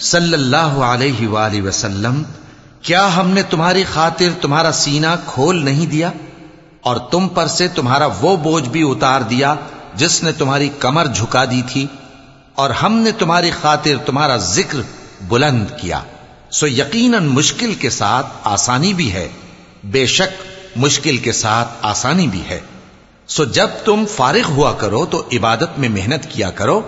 सल्लल्लाहु अलैहि वसल्लम, क्या हमने तुम्हारी खातिर तुम्हारा सीना खोल नहीं दिया? और तुम पर से तुम्हारा वो बोझ भी उतार दिया, जिसने तुम्हारी कमर झुका दी थी, और हमने तुम्हारी खातिर तुम्हारा ज़िक्र बुलंद किया। सो यकीनन मुश्किल के साथ आसानी भी है, बेशक मुश्किल के साथ आसानी भी है। सो जब तुम फारिग हुआ करो तो इबादत में मेहनत किया करो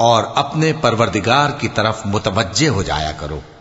और अपने परवरदिगार की तरफ़ मुतवज्जे हो जाया करो।